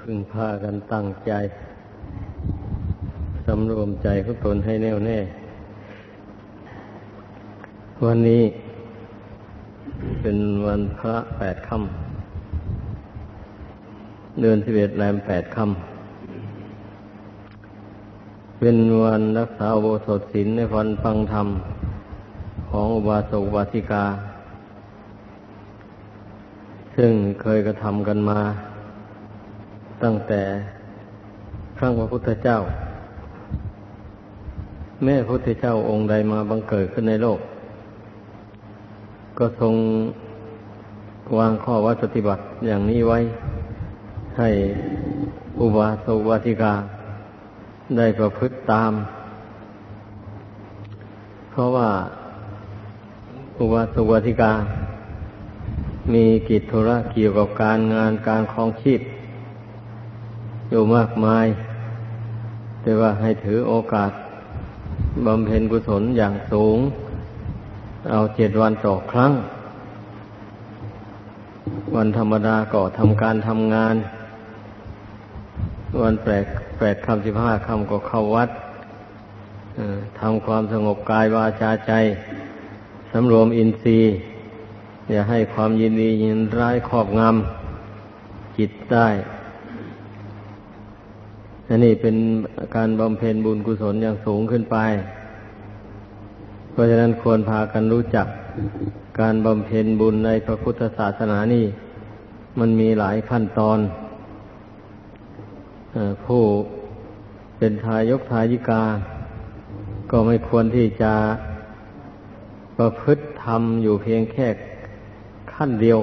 พึ่งพากันตั้งใจ สำรวมใจของตนให้แน่วแน่ วันนี้ เป็นวันพระแปดค่ำเดือนสิบเอ็ดแรมแปดค่ำเป็นวันรักษาโบสถศีลในวันฟังธรรม ของอุบาสกอุบาสิกา ซึ่งเคยกระทำกันมา ตั้งแต่ครั้งพระพุทธเจ้า แม่พระพุทธเจ้าองค์ใดมาบังเกิดขึ้นในโลก ก็ทรงวางข้อวัดปฏิบัติอย่างนี้ไว้ ให้อุบาสกวาติกา ได้ประพฤติตาม เพราะว่าอุบาสกวาติกา มีกิจธุระเกี่ยวกับการงานการคลองชีพ อยู่มากมาย แต่ว่าให้ถือโอกาสบำเพ็ญกุศลอย่างสูง เอาเจ็ดวันต่อครั้ง วันธรรมดาก็ทำการทำงาน วันแปดแปดคำสิบห้าคำก็เข้าวัดทำความสงบกายวาจาใจสำรวมอินทรีย์ อย่าให้ความยินดียินร้ายครอบงำจิตได้ อันนี้เป็นการบำเพ็ญบุญกุศลอย่างสูงขึ้นไป เพราะฉะนั้นควรพากันรู้จักการบำเพ็ญบุญในพระพุทธศาสนานี่ มันมีหลายขั้นตอนผู้เป็นทายกทายิกา ก็ไม่ควรที่จะประพฤติทำอยู่เพียงแค่ขั้นเดียว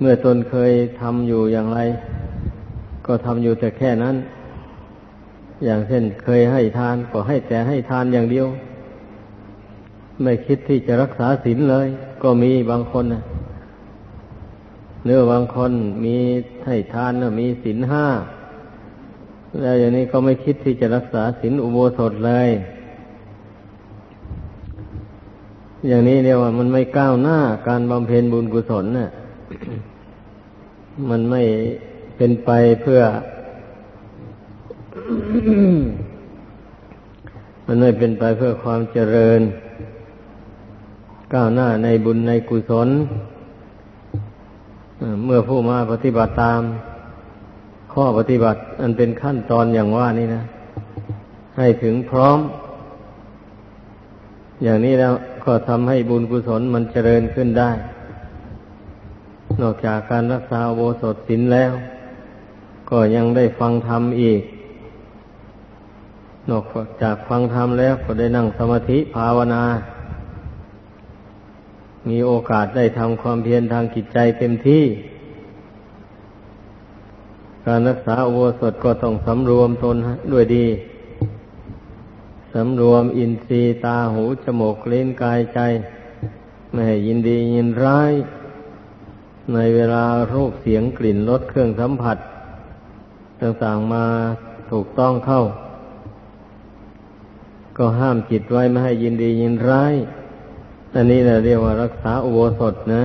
เมื่อตนเคยทำอยู่อย่างไร ก็ทำอยู่แต่แค่นั้น อย่างเช่นเคยให้ทานก็ให้แต่ให้ทานอย่างเดียว ไม่คิดที่จะรักษาศีลเลย ก็มีบางคนนะเนื้อบางคนมีให้ทานนะมีศีลห้าแล้วอย่างนี้ก็ไม่คิดที่จะรักษาศีลอุโบสถเลย อย่างนี้เรียว่ามันไม่ก้าวหน้าการบำเพ็ญบุญกุศลน่ะ มันไม่ เป็นไปเพื่อ มันไม่เป็นไปเพื่อความเจริญ ก้าวหน้าในบุญในกุศลเมื่อผู้มาปฏิบัติตาม ข้อปฏิบัติ อันเป็นขั้นตอนอย่างว่านี่นะ ให้ถึงพร้อม อย่างนี้แล้วก็ทำให้บุญกุศลมันเจริญขึ้นได้ นอกจากการรักษาโวสถศีลแล้ว ก็ยังได้ฟังธรรมอีก นอกจากฟังธรรมแล้วก็ได้นั่งสมาธิภาวนา มีโอกาสได้ทำความเพียรทางจิตใจเต็มที่ การรักษาอโวสถก็ต้องสำรวมตนด้วยดี สำรวมอินทรีย์ตาหูจมูกเล่นกายใจ ไม่ให้ยินดียินร้าย ในเวลารูปเสียงกลิ่นรสเครื่องสัมผัส ต่างๆมาถูกต้องเข้า ก็ห้ามจิตไว้ไม่ให้ยินดียินร้าย อันนี้แหละเรียกว่ารักษาอุโบสถนะ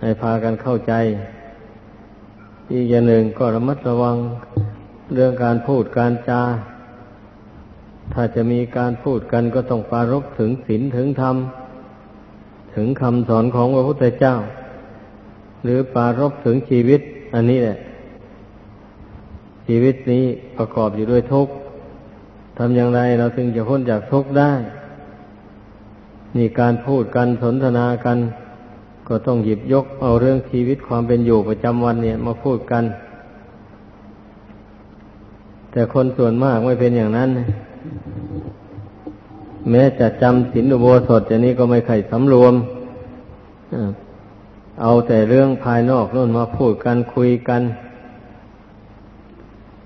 ให้พากันเข้าใจ อีกอย่างหนึ่งก็ระมัดระวังเรื่องการพูดการจา ถ้าจะมีการพูดกันก็ต้องปารกถึงศีลถึงธรรม ถึงคำสอนของพระพุทธเจ้า หรือปารกถึงชีวิต อันนี้แหละ ชีวิตนี้ประกอบอยู่ด้วยทุกข์ทำอย่างไรเราถึงจะพ้นจากทุกข์ได้นี่การพูดกันสนทนากัน ก็ต้องหยิบยกเอาเรื่องชีวิตความเป็นอยู่ประจำวันเนี่ยมาพูดกัน แต่คนส่วนมากไม่เป็นอย่างนั้น แม้จะจำศีลอุโบสถอย่างนี้ก็ไม่ไข่สำรวมเอาแต่เรื่องภายนอกนู่นมาพูดกันคุยกัน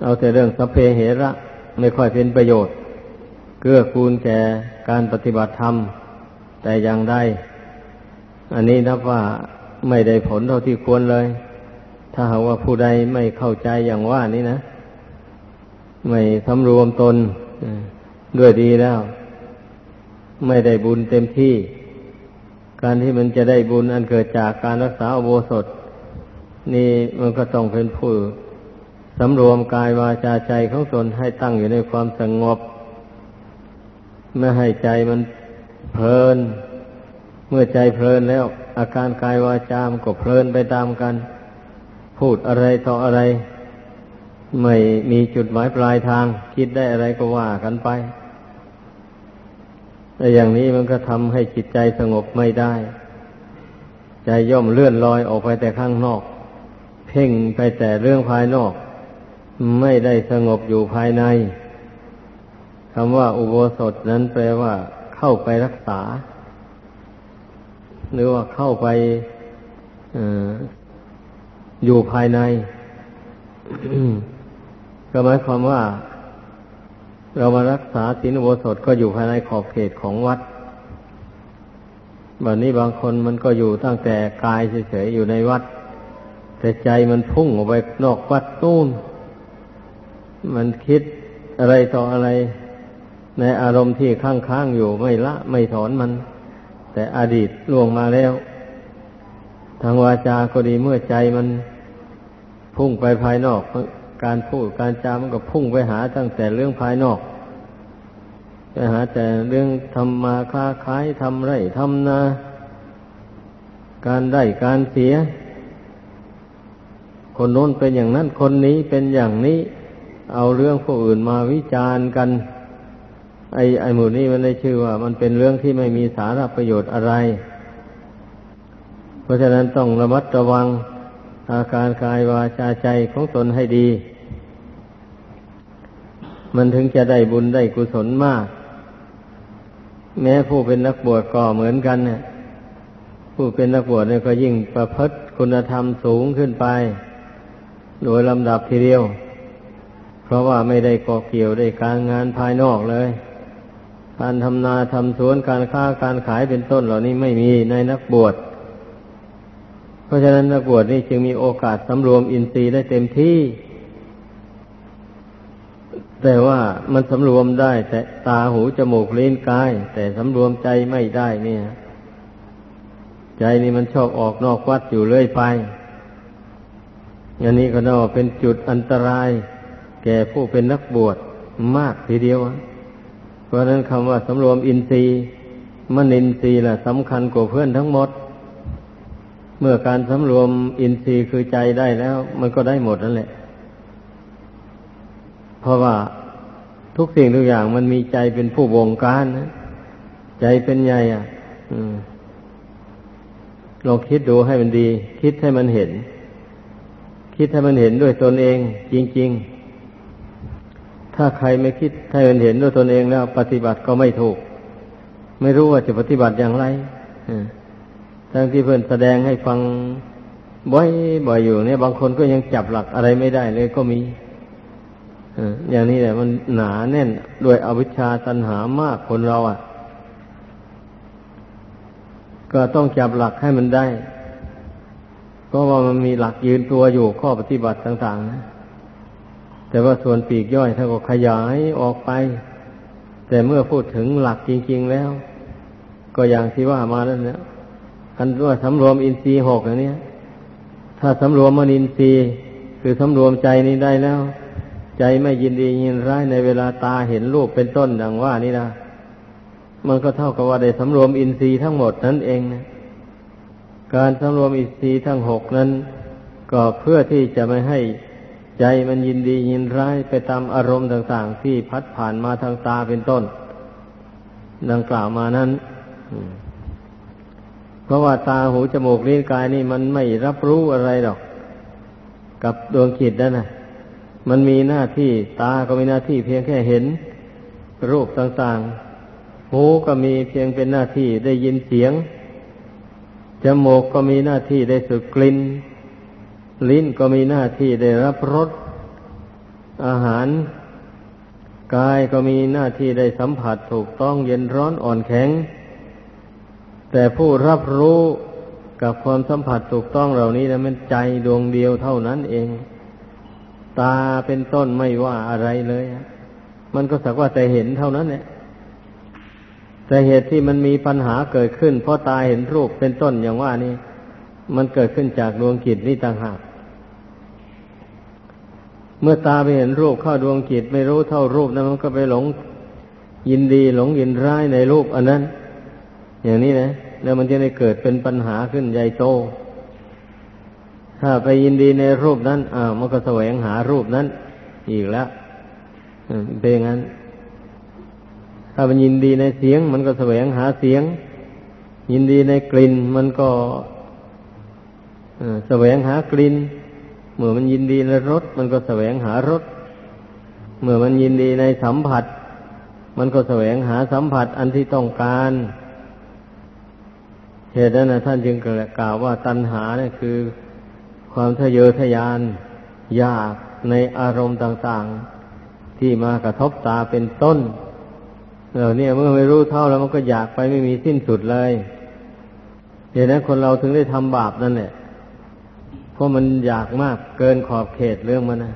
เอาแต่เรื่องสัพเพเหระไม่ค่อยเป็นประโยชน์เกื้อกูลแก่การปฏิบัติธรรม แต่อย่างใดอันนี้นับว่าไม่ได้ผลเท่าที่ควรเลย ถ้าหากว่าผู้ใดไม่เข้าใจอย่างว่านี้นะ ไม่สำรวมตนด้วยดีแล้ว ไม่ได้บุญเต็มที่ การที่มันจะได้บุญอันเกิดจากการรักษาอโบสถ นี่มันก็ต้องเป็นผู้ สำรวมกายวาจาใจของตนให้ตั้งอยู่ในความสงบ ไม่ให้ใจมันเพลิน เมื่อใจเพลินแล้ว อาการกายวาจามก็เพลินไปตามกัน พูดอะไรต่ออะไร ไม่มีจุดหมายปลายทาง คิดได้อะไรก็ว่ากันไปแต่อย่างนี้มันก็ทำให้จิตใจสงบไม่ได้ ใจย่อมเลื่อนลอยออกไปแต่ข้างนอก เพ่งไปแต่เรื่องภายนอก ไม่ได้สงบอยู่ภายในคำว่าอุโบสถนั้นแปลว่าเข้าไปรักษา หรือว่าเข้าไปออยู่ภายใน ก็หมายความว่า เรามารักษาศีลอุโบสถก็อยู่ภายในขอบเขตของวัดแบบนี้บางคนมันก็อยู่ตั้งแต่กายเฉยๆอยู่ในวัด แต่ใจมันพุ่งออกไปนอกวัดตู้น มันคิดอะไรต่ออะไร ในอารมณ์ที่ค้างๆอยู่ไม่ละไม่ถอนมัน แต่อดีตล่วงมาแล้ว ทางวาจาก็ดีเมื่อใจมันพุ่งไปภายนอก การพูดการจามันก็พุ่งไปหาตั้งแต่เรื่องภายนอกไปหาแต่เรื่องทำมาค้าขายทำไรทำนา การได้การเสีย คนโน้นเป็นอย่างนั้นคนนี้เป็นอย่างนี้ เอาเรื่องผู้อื่นมาวิจารณ์กัน ไอ้ไอ้หมู่นี้มันได้ชื่อว่า มันเป็นเรื่องที่ไม่มีสาระประโยชน์อะไร เพราะฉะนั้นต้องระมัดระวังอาการกายวาจาใจของตนให้ดี มันถึงจะได้บุญได้กุศลมาก แม้ผู้เป็นนักบวชก็เหมือนกันเนี่ยผู้เป็นนักบวชเนี่ยก็ยิ่งประพฤติคุณธรรมสูงขึ้นไป โดยลำดับทีเดียว ราะว่าไม่ได้ก่อเกี่ยวได้การงานภายนอกเลย การทำนาทำสวนการค้าการขายเป็นต้นเหล่านี้ไม่มีในนักบวช เพราะฉะนั้นนักบวชนี่จึงมีโอกาสสำรวมอินทรีย์ได้เต็มที่ แต่ว่ามันสำรวมได้ แต่ตาหูจมูกลิ้นกาย แต่สำรวมใจไม่ได้เนี่ย ใจนี่มันชอบออกนอกวัดอยู่เรื่อยไปอันนี้ก็น่าเป็นจุดอันตราย แก่ผู้เป็นนักบวชมากทีเดียว เพราะนั้นคำว่าสำรวมอินทรีย์มนินทรีย์แหละสำคัญกว่าเพื่อนทั้งหมด เมื่อการสำรวมอินทรีย์คือใจได้แล้ว มันก็ได้หมดนั่นแหละ เพราะว่าทุกสิ่งทุกอย่างมันมีใจเป็นผู้บงการนะใจเป็นใหญ่อะลองคิดดูให้มันดี คิดให้มันเห็น คิดให้มันเห็นด้วยตนเอง จริง ๆ ถ้าใครไม่คิดให้มันเห็นด้วยตนเองแล้ว ปฏิบัติก็ไม่ถูก ไม่รู้ว่าจะปฏิบัติอย่างไรทั้งที่เพื่อนแสดงให้ฟังบ่อยบ่อยอยู่เนี่ย บางคนก็ยังจับหลักอะไรไม่ได้เลยก็มีอย่างนี้แหละมันหนาแน่นด้วยอวิชชาตันหามากคนเราอะ ก็ต้องจับหลักให้มันได้ เพราะว่ามันมีหลักยืนตัวอยู่ข้อปฏิบัติต่าง ๆ นะ แต่ว่าส่วนปีกย่อยท่าก็ขยายออกไป แต่เมื่อพูดถึงหลักจริง ๆแล้ว ก็อย่างที่ว่ามาแล้วเนี่ยอันว่าสำรวมอินทรีย์หกอย่างนี้ถ้าสำรวมมนินทรีย์คือสำรวมใจนี้ได้แล้ว ใจไม่ยินดียินร้ายในเวลาตาเห็นรูปเป็นต้นดังว่านี่นะมันก็เท่ากับว่าได้สำรวมอินทรีย์ทั้งหมดนั่นเองนะการสำรวมอินทรีย์ทั้งหกนั้น ก็เพื่อที่จะไม่ให้ ใจมันยินดียินร้ายไปตามอารมณ์ต่าง ๆ ที่พัดผ่านมาทางตาเป็นต้น ดังกล่าวมานั้นเพราะว่าตาหูจมูกลิ้นกายนี่มันไม่รับรู้อะไรหรอก กับดวงจิตนั่นนะมันมีหน้าที่ตาก็มีหน้าที่เพียงแค่เห็น รูปต่างๆ หูก็มีเพียงเป็นหน้าที่ได้ยินเสียงจมูกก็มีหน้าที่ได้สูดกลิ่น ลิ้นก็มีหน้าที่ได้รับรสอาหาร กายก็มีหน้าที่ได้สัมผัสถูกต้องเย็นร้อนอ่อนแข็ง แต่ผู้รับรู้กับความสัมผัสถูกต้องเหล่านี้นะมันใจดวงเดียวเท่านั้นเอง ตาเป็นต้นไม่ว่าอะไรเลย มันก็สักว่าแต่เห็นเท่านั้นแหละแต่เหตุที่มันมีปัญหาเกิดขึ้น เพราะตาเห็นรูปเป็นต้นอย่างว่านี่มันเกิดขึ้นจากดวงจิตนี่ต่างหาก เมื่อตาไปเห็นรูปเข้าดวงจิตไม่รู้เท่ารูปนั้นมันก็ไปหลงยินดีหลงยินร้ายในรูปอันนั้น อย่างนี้นะ แล้วมันจะได้เกิดเป็นปัญหาขึ้นใหญ่โต ถ้าไปยินดีในรูปนั้นอ้ามันก็แสวงหารูปนั้น อีกแล้วเป็นอย่างนั้น ถ้ามันยินดีในเสียง มันก็แสวงหาเสียง ยินดีในกลิ่น มันก็แสวงหากลิ่น เมื่อมันยินดีในรสมันก็แสวงหารสเมื่อมันยินดีในสัมผัส มันก็แสวงหาสัมผัสอันที่ต้องการเหตุนั้นนะท่านจึงกล่าวว่าตัณหาเนี่ยคือ ความทะเยอทะยานอยากในอารมณ์ต่างๆ ที่มากระทบตาเป็นต้นเราเนี่ยเมื่อไม่รู้เท่าแล้วมันก็อยากไปไม่มีสิ้นสุดเลยเหตุนั้นคนเราถึงได้ทำบาปนั่นแหละ เพราะมันอยากมากเกินขอบเขตเรื่องมันนะ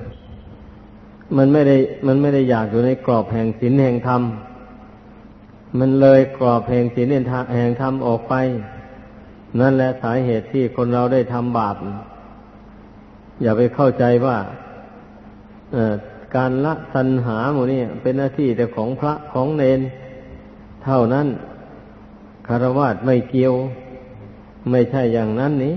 มันไม่ได้ มันไม่ได้อยากอยู่ในกรอบแห่งศีลแห่งธรรม มันเลยกรอบแห่งศีลแห่งธรรมออกไป นั่นแหละสาเหตุที่คนเราได้ทำบาป อย่าไปเข้าใจว่าการละสัญหาหมูนี่เป็นหน้าที่แต่ของพระของเนน เท่านั้นคารวะไม่เกี่ยว ไม่ใช่อย่างนั้นนี้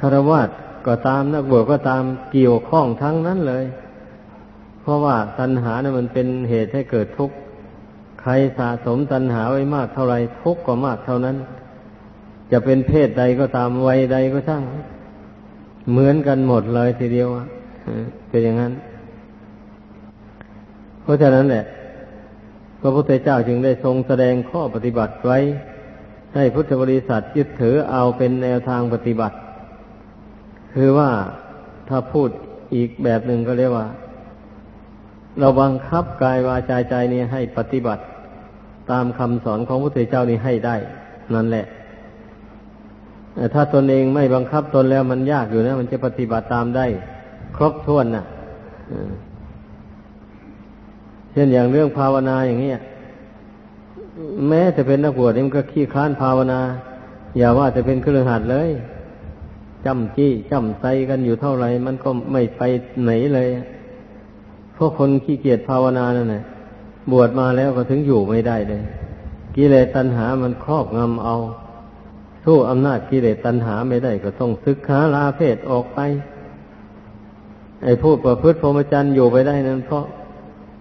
คารวะก็ตามนักบวชก็ตามเกี่ยวข้องทั้งนั้นเลย เพราะว่าตัณหาเนี่ยมันเป็นเหตุให้เกิดทุกข์ใครสะสมตัณหาไว้มากเท่าไรทุกข์ก็มากเท่านั้น จะเป็นเพศใดก็ตามวัยใดก็ช่างเหมือนกันหมดเลยทีเดียวเป็นอย่างนั้น เพราะฉะนั้นแหละพระพุทธเจ้าจึงได้ทรงแสดงข้อปฏิบัติไว้ ให้พุทธบริษัทยึดถือเอาเป็นแนวทางปฏิบัติ คือว่าถ้าพูดอีกแบบหนึ่งก็เรียกว่า เราบังคับกายวาจาใจนี้ให้ปฏิบัติตามคำสอนของพระพุทธเจ้านี้ให้ได้ นั่นแหละถ้าตนเองไม่บังคับตนแล้วมันยากอยู่นะ มันจะปฏิบัติตามได้ ครบถ้วนนะ่ะเช่นอย่างเรื่องภาวนาอย่างนี้แม้จะเป็นนักบวชมันก็ขี้ค้านภาวนา อย่าว่าจะเป็นเครือขัดเลย จำจี้จำใจกันอยู่เท่าไหร่มันก็ไม่ไปไหนเลยพวกคนขี้เกียจภาวนานั่นแหละบวชมาแล้วก็ถึงอยู่ไม่ได้เลยกิเลสตัณหามันครอบงำเอาสู้อำนาจกิเลสตัณหาไม่ได้ก็ต้องศึกษาลาเพศออกไป ไอ้ผู้ประพฤติพรหมจรรย์อยู่ไปได้นั้น เพราะ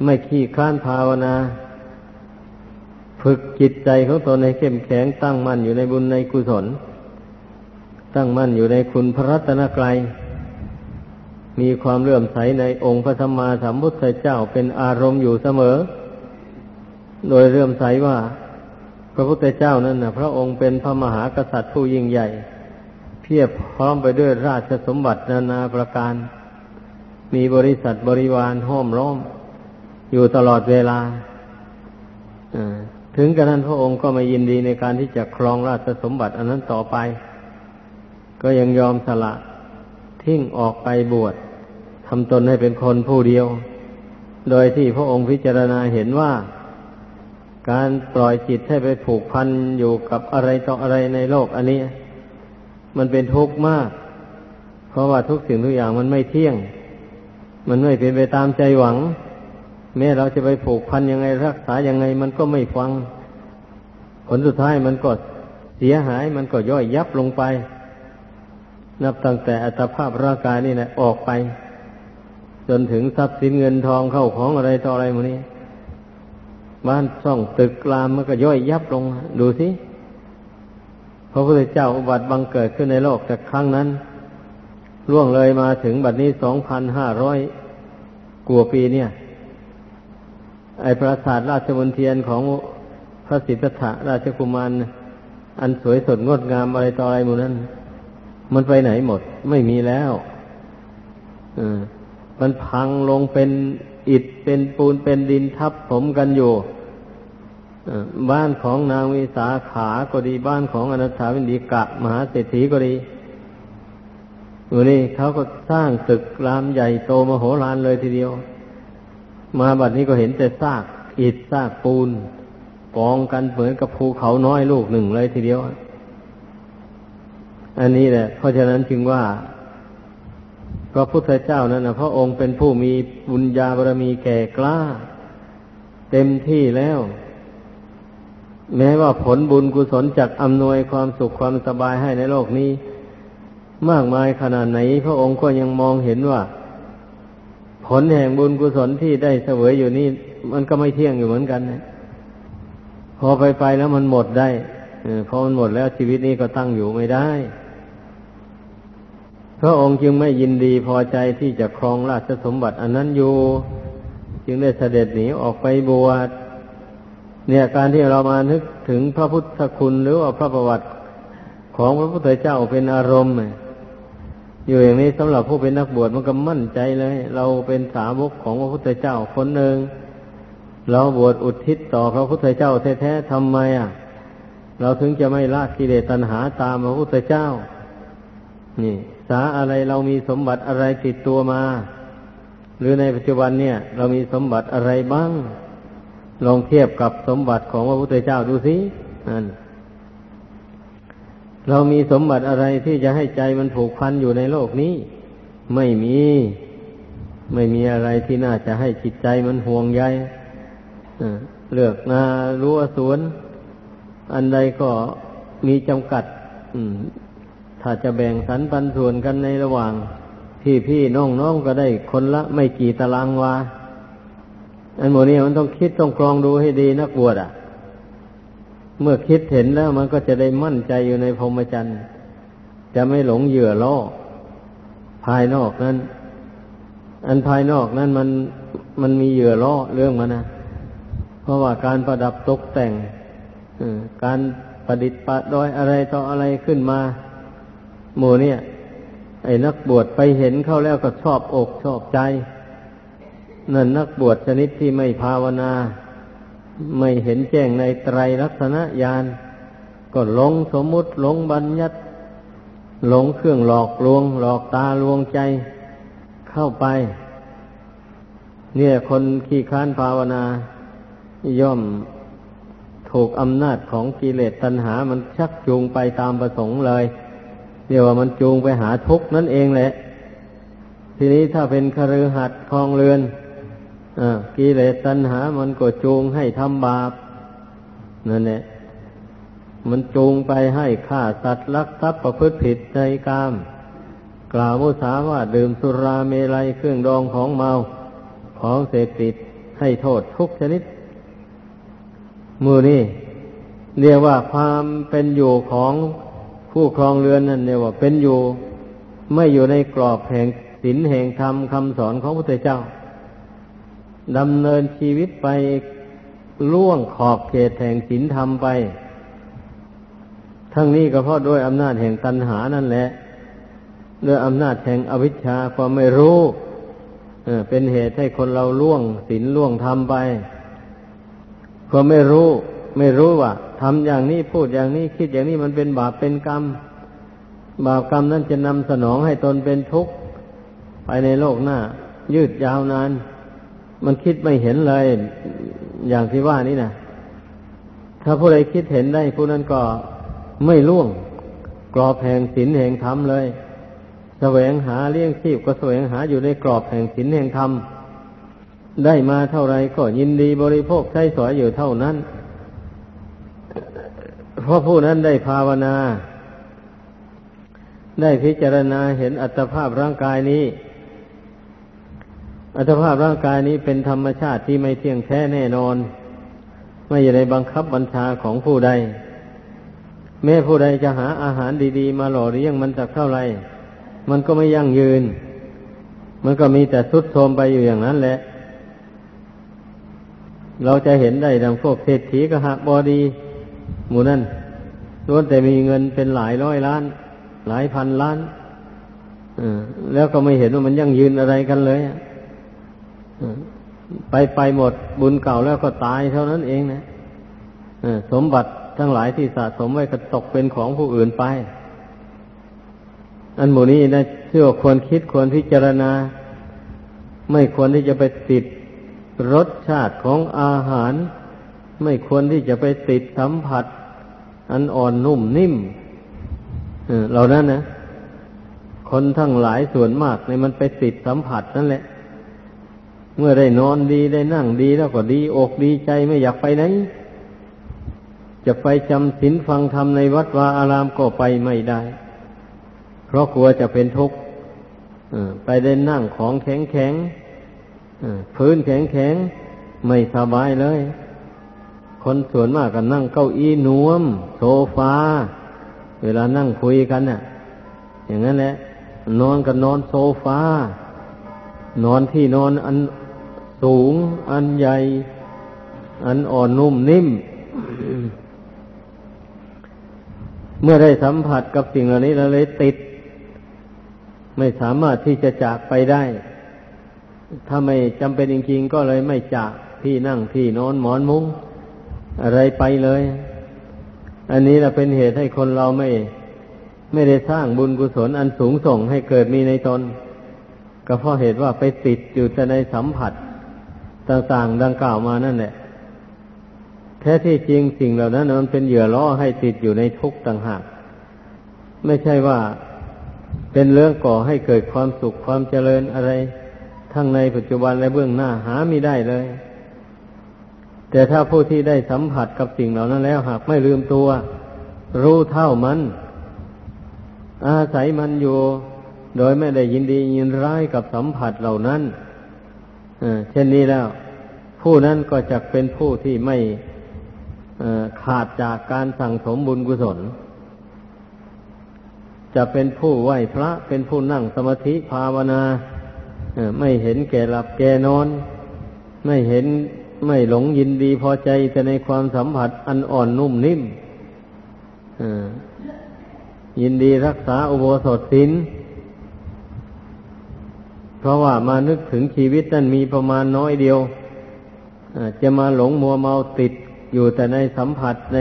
ไม่ขี้ค้านภาวนา ฝึกจิตใจของตนให้เข้มแข็งตั้งมั่นอยู่ในบุญในกุศล ตั้งมั่นอยู่ในคุณพระรัตนกรัยมีความเลื่อมใสในองค์พระสัมมาสัมพุทธเจ้าเป็นอารมณ์อยู่เสมอ โดยเลื่อมใสว่า พระพุทธเจ้านั้นนะพระองค์เป็นพระมหากษัตริย์ผู้ยิ่งใหญ่ เพียบพร้อมไปด้วยราชสมบัตินานาประการ มีบริษัทบริวารห้อมล้อม อยู่ตลอดเวลาถึงกระนั้นพระองค์ก็ไม่ยินดีในการที่จะครองราชสมบัติอันนั้นต่อไป ก็ยังยอมสละทิ้งออกไปบวชทำตนให้เป็นคนผู้เดียว โดยที่พระองค์พิจารณาเห็นว่า การปล่อยจิตให้ไปผูกพันอยู่กับอะไรต่ออะไรในโลกอันนี้ มันเป็นทุกข์มาก เพราะว่าทุกสิ่งทุกอย่างมันไม่เที่ยง มันไม่เป็นไปตามใจหวัง แม้เราจะไปผูกพันยังไงรักษายังไง มันก็ไม่ฟัง ผลสุดท้ายมันก็เสียหายมันก็ย่อยยับลงไป นับตั้งแต่อัตภาพร่างกายนี่แหละออกไป จนถึงทรัพย์สินเงินทองเข้าของอะไรต่ออะไรหมดนี้บ้านช่องตึกกลามมันก็ย่อยยับลง ดูสิพระพุทธเจ้าอุบัติบังเกิดขึ้นในโลกแต่ครั้งนั้นล่วงเลยมาถึงบัดนี้สองพันห้าร้อยกว่าปีเนี่ย ไอปราสาทราชมนเทียนของพระสิทธัตถะราชกุมาร อันสวยสดงดงามอะไรต่ออะไรหมดนั้น มันไปไหนหมด ไม่มีแล้วมันพังลงเป็นอิฐเป็นปูนเป็นดินทับผมกันอยู่บ้านของนางวิสาขาก็ดีบ้านของอนัถาวินดีกะ มหาเศรษฐีก็ดีอยู่นี่เขาก็สร้างตึกรามใหญ่โตมโหฬารเลยทีเดียว มาบัดนี้ก็เห็นแต่ซากอิฐซากปูนกองกันเหมือนกับภูเขาน้อยลูกหนึ่งเลยทีเดียว อันนี้แหละ เพราะฉะนั้นจึงว่าพระพุทธเจ้านั้นนะพระองค์เป็นผู้มีบุญญาบารมีแก่กล้า เต็มที่แล้ว แม้ว่าผลบุญกุศลจากอำนวยความสุขความสบายให้ในโลกนี้ มากมายขนาดไหน พระองค์ก็ยังมองเห็นว่า ผลแห่งบุญกุศลที่ได้เสวยอยู่นี่มันก็ไม่เที่ยงอยู่เหมือนกันนะพอไปไปแล้วมันหมดได้พอมันหมดแล้วชีวิตนี้ก็ตั้งอยู่ไม่ได้ พระองค์จึงไม่ยินดีพอใจที่จะครองราชสมบัติอันนั้นอยู่ จึงได้เสด็จหนีออกไปบวชเนี่ยการที่เรามานึกถึงพระพุทธคุณหรือว่าพระประวัติของพระพุทธเจ้าเป็นอารมณ์อยู่อย่างนี้สำหรับผู้เป็นนักบวชมันก็มั่นใจเลย เราเป็นสาวกของพระพุทธเจ้าคนหนึ่งเราบวชอุทิศต่อพระพุทธเจ้าแท้ๆทำไมอะ เราถึงจะไม่ละกิเลสตัณหาตามพระพุทธเจ้า นี่ ษาอะไรเรามีสมบัติอะไรติดตัวมา หรือในปัจจุบันเนี่ย เรามีสมบัติอะไรบ้าง ลองเทียบกับสมบัติของพระพุทธเจ้าดูสินั่นเรามีสมบัติอะไรที่จะให้ใจมันผูกพันอยู่ในโลกนี้ ไม่มี ไม่มีอะไรที่น่าจะให้จิตใจมันห่วงใยเลือกนารั้วสวน อันใดก็มีจำกัด ถ้าจะแบ่งสรรปันส่วนกันในระหว่างพี่พี่น้องน้องก็ได้คนละไม่กี่ตารางวา อันโมนี้มันต้องคิดต้องกรองดูให้ดีนักบวชอะ เมื่อคิดเห็นแล้วมันก็จะได้มั่นใจอยู่ในพรหมจรรย์จะไม่หลงเหยื่อล่อภายนอกนั้น อันภายนอกนั้นมันมันมีเหยื่อล่อเรื่องมันนะเพราะว่าการประดับตกแต่งการประดิษฐ์ประดอยอะไรต่ออะไรขึ้นมา หมู่เนี่ย ไอ้นักบวชไปเห็นเข้าแล้วก็ชอบอกชอบใจนั่นนักบวชชนิดที่ไม่ภาวนา ไม่เห็นแจ้งในไตรลักษณะญาณก็หลงสมมุติหลงบัญญัติหลงเครื่องหลอกลวง หลอกตาลวงใจเข้าไป เนี่ยคนขี้ค้านภาวนา ย่อมถูกอำนาจของกิเลสตัณหามันชักจูงไปตามประสงค์เลย เรียกว่ามันจูงไปหาทุกข์นั่นเองแหละ ทีนี้ถ้าเป็นคฤหัสถ์คลองเรือนอกิเลสตัณหา มันก็จูงให้ทำบาปนั่นแหละมันจูงไปให้ฆ่าสัตว์ลักทรัพย์ประพฤติผิดในกาม กล่าวมุสาว่าดื่มสุราเมลัยเครื่องดองของเมาของเสพติดให้โทษทุกชนิดมือนี่เรียกว่าความเป็นอยู่ของ ผู้ครองเรือนนั่นเนี่ยว่าเป็นอยู่ไม่อยู่ในกรอบแห่งศีลแห่งธรรมคำสอนของพระพุทธเจ้าดำเนินชีวิตไปล่วงขอบเขตแห่งศีลธรรมไป ทั้งนี้ก็เพราะด้วยอำนาจแห่งตัณหานั่นแหละด้วยอำนาจแห่งอวิชชาความไม่รู้เป็นเหตุให้คนเราล่วงศีลล่วงธรรมไปความไม่รู้ ไม่รู้ว่า ทำอย่างนี้พูดอย่างนี้คิดอย่างนี้มันเป็นบาปเป็นกรรม บาปกรรมนั้นจะนำสนองให้ตนเป็นทุกข์ไปในโลกหน้า ยืดยาวนาน มันคิดไม่เห็นเลย อย่างที่ว่านี่นะถ้าผู้ใดคิดเห็นได้ผู้นั้นก็ไม่ล่วง กรอบแห่งศีลแห่งธรรมเลยแสวงหาเลี้ยงชีพก็แสวงหาอยู่ในกรอบแห่งศีลแห่งธรรมได้มาเท่าไรก็ยินดีบริโภคใช้สอยอยู่เท่านั้น ราะผู้นั้นได้ภาวนา ได้พิจารณาเห็นอัตภาพร่างกายนี้ อัตภาพร่างกายนี้เป็นธรรมชาติที่ไม่เที่ยงแท้แน่นอน ไม่อยู่ในบังคับบัญชาของผู้ใด แม้ผู้ใดจะหาอาหารดี ๆ มาหล่อเลี้ยงมันจากเท่าไรมันก็ไม่ยั่งยืน มันก็มีแต่ทุดโทรมไปอยู่อย่างนั้นแหละเราจะเห็นได้ดังพวกเศรษฐีก็หักบอดี หมู่นั้น ล้วนแต่มีเงินเป็นหลายร้อยล้าน หลายพันล้านแล้วก็ไม่เห็นว่ามันยั่งยืนอะไรกันเลยไปไปหมดบุญเก่าแล้วก็ตายเท่านั้นเองนะสมบัติทั้งหลายที่สะสมไว้ก็ตกเป็นของผู้อื่นไป อันหมู่นี้นะเชื่อควรคิดควรพิจารณา ไม่ควรที่จะไปติดรสชาติของอาหาร ไม่ควรที่จะไปติดสัมผัส อันอ่อนนุ่มนิ่มเหล่านั้นนะคนทั้งหลายส่วนมากในมันไปติดสัมผัสนั่นแหละ เมื่อได้นอนดีได้นั่งดีแล้วก็ดีอกดีใจไม่อยากไปไหน จะไปจำศีลฟังธรรมในวัดวาอารามก็ไปไม่ได้ เพราะกลัวจะเป็นทุกข์ไปได้นั่งของแข็งแข็งพื้นแข็งแข็งไม่สบายเลย คนส่วนมากก็นั่งเก้าอี้นวม โซฟา เวลานั่งคุยกันน่ะ อย่างนั้นแหละ นอนก็นอนโซฟา นอนที่นอนอันสูง อันใหญ่ อันอ่อนนุ่มนิ่ม เมื่อได้สัมผัสกับสิ่งเหล่านี้แล้วเลยติด ไม่สามารถที่จะจากไปได้ ถ้าไม่จำเป็นจริงๆก็เลยไม่จากที่นั่งที่นอนหมอนมุ้ง อะไรไปเลย อันนี้แหละเป็นเหตุให้คนเราไม่ ไม่ได้สร้างบุญกุศลอันสูงส่งให้เกิดมีในตน ก็เพราะเหตุว่าไปติดอยู่แต่ในสัมผัสต่างๆดังกล่าวมานั่นแหละแท้ที่จริงสิ่งเหล่านั้นมันเป็นเหยื่อล่อให้ติดอยู่ในทุกข์ต่างหาก ไม่ใช่ว่าเป็นเรื่องก่อให้เกิดความสุขความเจริญอะไร ทั้งในปัจจุบันและเบื้องหน้าหาไม่ได้เลย แต่ถ้าผู้ที่ได้สัมผัสกับสิ่งเหล่านั้นแล้ว หากไม่ลืมตัว รู้เท่ามัน อาศัยมันอยู่ โดยไม่ได้ยินดียินร้ายกับสัมผัสเหล่านั้นเช่นนี้แล้ว ผู้นั้นก็จะเป็นผู้ที่ไม่ขาดจากการสั่งสมบุญกุศล จะเป็นผู้ไหวพระ เป็นผู้นั่งสมาธิภาวนาไม่เห็นแก่หลับแก่นอน ไม่เห็น ไม่หลงยินดีพอใจแต่ในความสัมผัสอันอ่อนนุ่มนิ่มยินดีรักษาอุโบสถศีลเพราะว่ามานึกถึงชีวิตนั้นมีประมาณน้อยเดียวจะมาหลงมัวเมาติดอยู่แต่ในสัมผัสใน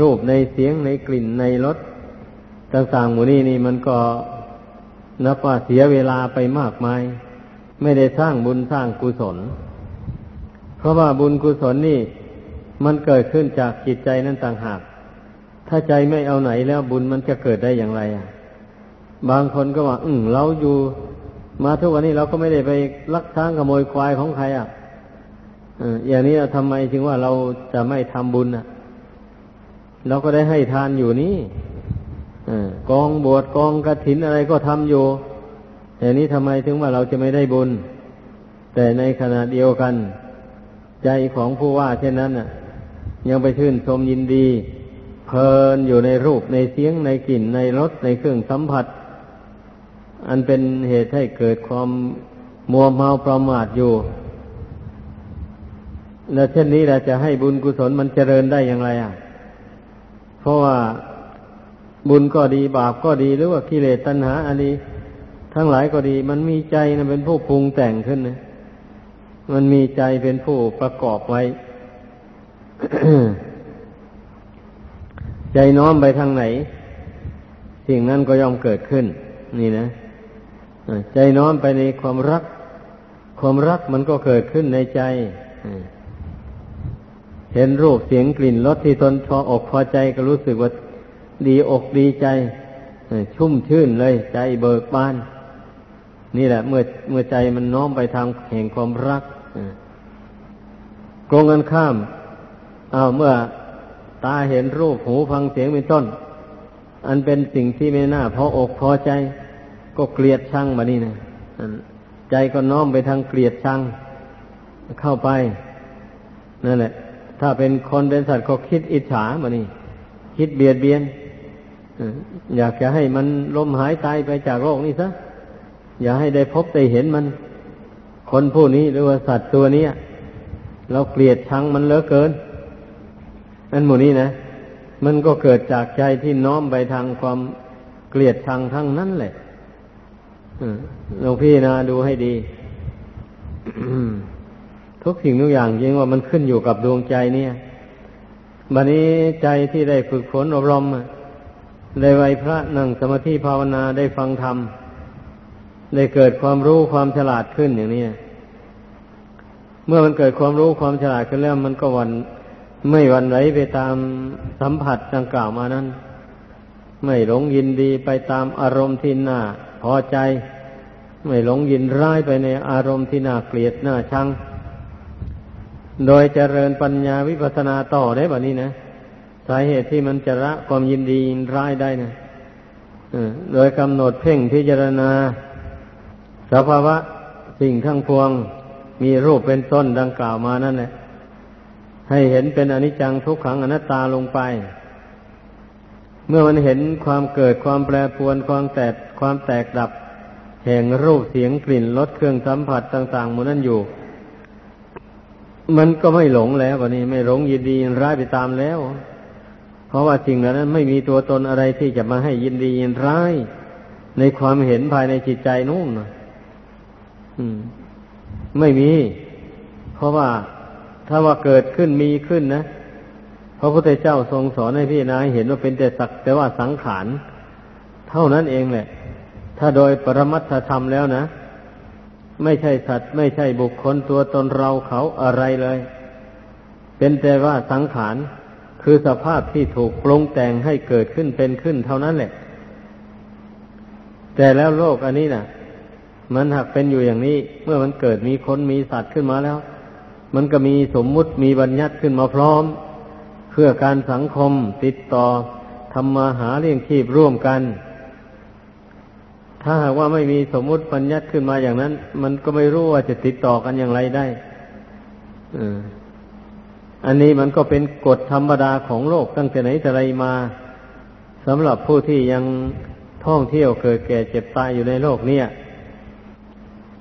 รูปในเสียงในกลิ่นในรสต่างๆหมู่นี้นี่มันก็นับว่าเสียเวลาไปมากมาย ไม่ได้สร้างบุญสร้างกุศล เพราะว่าบุญกุศลนี่ มันเกิดขึ้นจากจิตใจนั่นต่างหาก ถ้าใจไม่เอาไหนแล้วบุญมันจะเกิดได้อย่างไรอะ บางคนก็ว่า อืมเราอยู่ มาทุกวันนี้เราก็ไม่ได้ไปลักช้างขโมยควายของใครอะอย่างนี้ทำไมจึงว่าเราจะไม่ทำบุญอะ เราก็ได้ให้ทานอยู่นี่กองบวชกองกระถินอะไรก็ทำอยู่อย่างนี้ทำไมถึงว่าเราจะไม่ได้บุญ แต่ในขณะเดียวกัน ใจของผู้ว่าเช่นนั้นอะ ยังไปชื่นชมยินดี เพลินอยู่ในรูปในเสียงในกลิ่นในรสในเครื่องสัมผัส อันเป็นเหตุให้เกิดความมัวเมาประมาทอยู่และเช่นนี้เราจะให้บุญกุศลมันเจริญได้อย่างไรอะ เพราะว่าบุญก็ดีบาปก็ดีหรือว่ากิเลสตัณหาอันนี้ ทั้งหลายก็ดี มันมีใจนะเป็นผู้ปรุงแต่งขึ้นนะ มันมีใจเป็นผู้ประกอบไว้ ใจน้อมไปทางไหน สิ่งนั้นก็ย่อมเกิดขึ้น นี่นะใจน้อมไปในความรัก ความรักมันก็เกิดขึ้นในใจเห็นรูปเสียงกลิ่นรสที่ตนชออกพอใจก็รู้สึกว่าดีอกดีใจชุ่มชื่นเลยใจเบิกบาน นี่แหละ เมื่อเมื่อใจมันน้อมไปทางแห่งความรัก กรงกันข้ามเอาเมื่อตาเห็นรูปหูฟังเสียงเป็นต้น อันเป็นสิ่งที่ไม่น่าพออกพอใจ ก็เกลียดชังมานี่นะใจก็น้อมไปทางเกลียดชังเข้าไปนั่นแหละ ถ้าเป็นคนเป็นสัตว์ก็คิดอิจฉามานี่ คิดเบียดเบียนอยากจะให้มันล้มหายตายไปจากโลกนี้ซะอย่าให้ได้พบได้เห็นมัน คนผู้นี้หรือว่าสัตว์ตัวนี้เราเกลียดชังมันเหลือเกิน อันหมู่นี้นะ มันก็เกิดจากใจที่น้อมไปทางความเกลียดชังทั้งนั้นแหละลองพี่นะดูให้ดี ทุกสิ่งทุกอย่างจริงว่ามันขึ้นอยู่กับดวงใจเนี่ยบัดนี้ใจที่ได้ฝึกฝนอบรมได้ไวพระนั่งสมาธิภาวนาได้ฟังธรรม ได้เกิดความรู้ความฉลาดขึ้นอย่างนี้เมื่อมันเกิดความรู้ความฉลาดขึ้นแล้ว มันก็วันไม่วันไหวไปตามสัมผัสดังกล่าวมานั้น ไม่หลงยินดีไปตามอารมณ์ที่น่าพอใจ ไม่หลงยินร้ายไปในอารมณ์ที่น่าเกลียดน่าชังโดยเจริญปัญญาวิปัสนาต่อได้แบบนี้นะสาเหตุที่มันจะละความยินดียินร้ายได้นะโดยกำหนดเพ่งพิจารณา สภาวะสิ่งทั้งพวงมีรูปเป็นต้นดังกล่าวมานั่นแหละให้เห็นเป็นอนิจจังทุกขังอนัตตาลงไป เมื่อมันเห็นความเกิดความแปรปรวนความแตกความแตกดับ แห่งรูปเสียงกลิ่นรสเครื่องสัมผัสต่างๆหมดนั้นอยู่ มันก็ไม่หลงแล้ววันนี้ไม่หลงยินดียินร้ายไปตามแล้ว เพราะว่าสิ่งเหล่านั้นไม่มีตัวตนอะไรที่จะมาให้ยินดียินร้าย ในความเห็นภายในจิตใจนู่น ไม่มี เพราะว่าถ้าว่าเกิดขึ้นมีขึ้นนะพระพุทธเจ้าทรงสอนให้พี่นายเห็นว่าเป็นแต่สักแต่ว่าสังขาร เท่านั้นเองแหละ ถ้าโดยปรมัตถธรรมแล้วนะ ไม่ใช่สัตว์ ไม่ใช่บุคคลตัวตนเราเขาอะไรเลย เป็นแต่ว่าสังขารคือสภาพที่ถูกปรุงแต่งให้เกิดขึ้นเป็นขึ้นเท่านั้นแหละ แต่แล้วโลกอันนี้นะ่ะ มันหักเป็นอยู่อย่างนี้ เมื่อมันเกิดมีคนมีสัตว์ขึ้นมาแล้ว มันก็มีสมมุติมีบัญญัติขึ้นมาพร้อม เพื่อการสังคมติดต่อทำมาหาเลี้ยงชีพร่วมกัน ถ้าหากว่าไม่มีสมมุติบัญญัติขึ้นมาอย่างนั้น มันก็ไม่รู้ว่าจะติดต่อกันอย่างไรได้อันนี้มันก็เป็นกฎธรรมดาของโลกตั้งแต่ไหนแต่ไรมาสำหรับผู้ที่ยังท่องเที่ยวเกิดแก่เจ็บตายอยู่ในโลกเนี่ย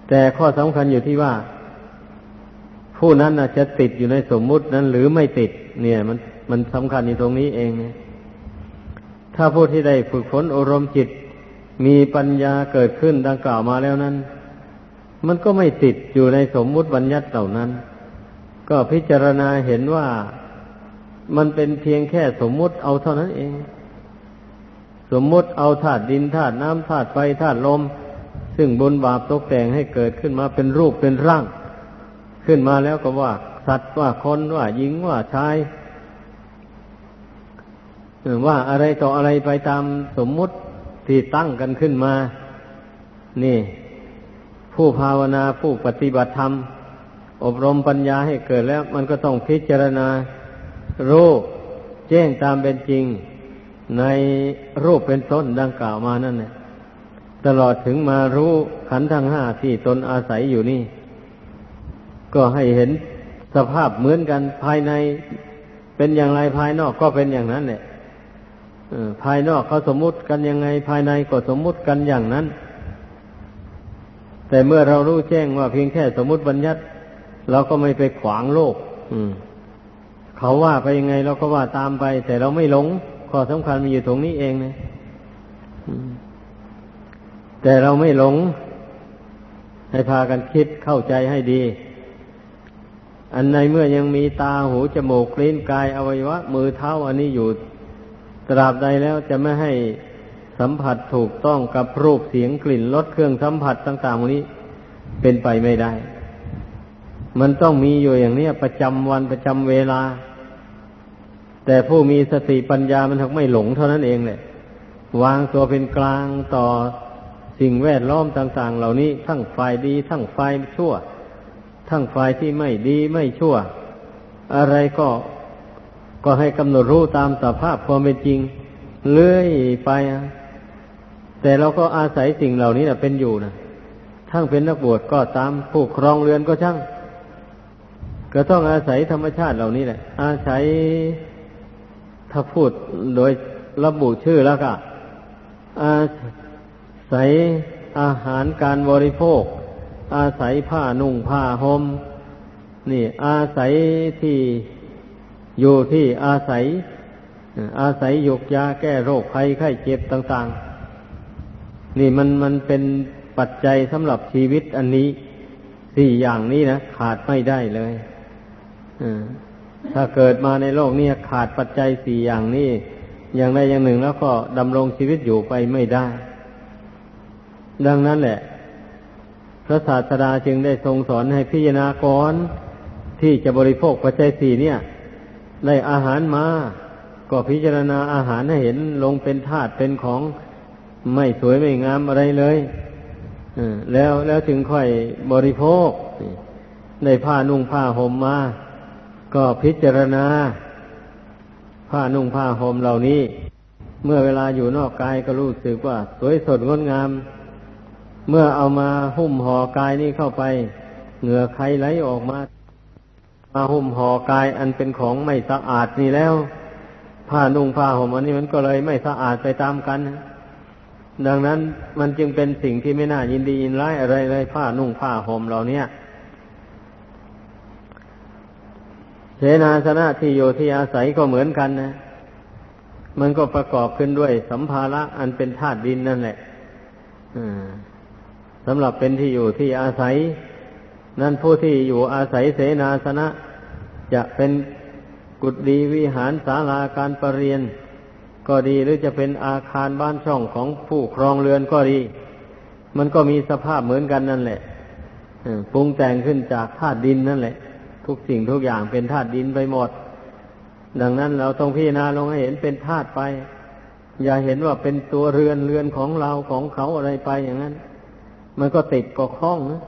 แต่ข้อสำคัญอยู่ที่ว่า ผู้นั้นจะติดอยู่ในสมมุตินั้น หรือไม่ติด เนี่ย มันมันสำคัญในตรงนี้เองเนี่ยถ้าผู้ที่ได้ฝึกฝนอารมณ์จิต มีปัญญาเกิดขึ้นดังกล่าวมาแล้วนั้น มันก็ไม่ติดอยู่ในสมมุติบัญญัติเหล่านั้น ก็พิจารณาเห็นว่ามันเป็นเพียงแค่สมมุติเอาเท่านั้นเอง สมมุติเอาธาตุดินธาตุน้ำธาตุไฟธาตุลม ซึ่งบุญบาปตกแต่งให้เกิดขึ้นมาเป็นรูปเป็นร่าง ขึ้นมาแล้วก็ว่า สัตว์ว่าคนว่าหญิงว่าชายว่าอะไรต่ออะไรไปตามสมมุติที่ตั้งกันขึ้นมา นี่ ผู้ภาวนาผู้ปฏิบัติธรรม อบรมปัญญาให้เกิดแล้ว มันก็ต้องพิจารณารูปแจ้งตามเป็นจริง ในรูปเป็นต้นดังกล่าวมานั่นแหละ ตลอดถึงมารู้ขันธ์ทั้งห้าที่ตนอาศัยอยู่นี่ ก็ให้เห็นสภาพเหมือนกันภายในเป็นอย่างไรภายนอกก็เป็นอย่างนั้นแหละภายนอกเขาสมมุติกันยังไง ภายในก็สมมุติกันอย่างนั้น แต่เมื่อเรารู้แจ้งว่าเพียงแค่สมมุติบัญญัติเราก็ไม่ไปขวางโลกเขาว่าไปยังไงเราก็ว่าตามไป แต่เราไม่หลงข้อสำคัญมีอยู่ตรงนี้เองเนะ แต่เราไม่หลง ให้พากันคิดเข้าใจให้ดี อันในเมื่อยังมีตาหูจมูกลิ้นกายอวัยวะ มือเท้าอันนี้อยู่ ตราบใดแล้วจะไม่ให้สัมผัสถูกต้องกับรูปเสียงกลิ่นรสเครื่องสัมผัสต่างๆนี้เป็นไปไม่ได้ มันต้องมีอยู่อย่างนี้ประจำวันประจำเวลา แต่ผู้มีสติปัญญามันถึงไม่หลงเท่านั้นเองเลยวางตัวเป็นกลางต่อ สิ่งแวดล้อมต่าง ๆ เหล่านี้ทั้งฝ่ายดี ทั้งฝ่ายชั่ว ทั้งฝ่ายที่ไม่ดีไม่ชั่ว อะไรก็ก็ให้กำหนดรู้ตามสภาพความเป็นจริง เลื่อยไป แต่เราก็อาศัยสิ่งเหล่านี้นะเป็นอยู่นะทั้งเป็นนักบวชก็ตามผู้ครองเรือนก็ช่าง ก็ต้องอาศัยธรรมชาติเหล่านี้แหละ อาศัยถ้าพูดโดยระบุชื่อแล้วก็อา ศัยอาหารการบริโภค อาศัยผ้านุ่งผ้าหม่มนี่ อาศัยที่อยู่ที่อาศัย อาศัยยกยาแก้โรคภัยไข้เจ็บต่าง ๆ นี่มันมันเป็นปัจจัยสำหรับชีวิตอันนี้สี่อย่างนี้นะขาดไม่ได้เลยถ้าเกิดมาในโลกนี้ขาดปัจจัยสี่อย่างนี้อย่างใดอย่างหนึ่งแล้วก็ดำรงชีวิตอยู่ไปไม่ได้ ดังนั้นแหละ พระศาสดาจึงได้ทรงสอนให้พิจารณากรที่จะบริโภคปัจจัยสี่เนี่ย ได้อาหารมาก็พิจารณาอาหารให้เห็นลงเป็นธาตุเป็นของไม่สวยไม่งามอะไรเลยแล้วแล้วถึงค่อยบริโภคในผ้านุ่งผ้าห่มมา ก็พิจารณา ผ้านุ่งผ้าห่มเหล่านี้ เมื่อเวลาอยู่นอกกายก็รู้สึกว่า สวยสดงดงาม เมื่อเอามาหุ้มห่อกายนี้เข้าไป เหงื่อใครไหลออกมา มาหุ้มห่อกายอันเป็นของไม่สะอาดนี่แล้ว ผ้านุ่งผ้าห่มอันนี้มันก็เลยไม่สะอาดไปตามกัน ดังนั้นมันจึงเป็นสิ่งที่ไม่น่ายินดียินร้ายอะไรเลยผ้านุ่งผ้าห่มเหล่านี้เสนาสนะที่อยู่ที่อาศัยก็เหมือนกันนะ มันก็ประกอบขึ้นด้วยสัมภาระอันเป็นธาตุดินนั่นแหละ สำหรับเป็นที่อยู่ที่อาศัย นั่นผู้ที่อยู่อาศัยเสนาสนะ จะเป็นกุฏิวิหารศาลาการประเรียน ก็ดีหรือจะเป็นอาคารบ้านช่องของผู้ครองเรือนก็ดี มันก็มีสภาพเหมือนกันนั่นแหละปรุงแต่งขึ้นจากธาตุดินนั่นแหละ ทุกสิ่งทุกอย่างเป็นธาตุดินไปหมด ดังนั้นเราต้องพิจารณาลงให้เห็นเป็นธาตุไป อย่าเห็นว่าเป็นตัวเรือนเรือนของเราของเขาอะไรไปอย่างนั้น มันก็ติดก็คล้องนะ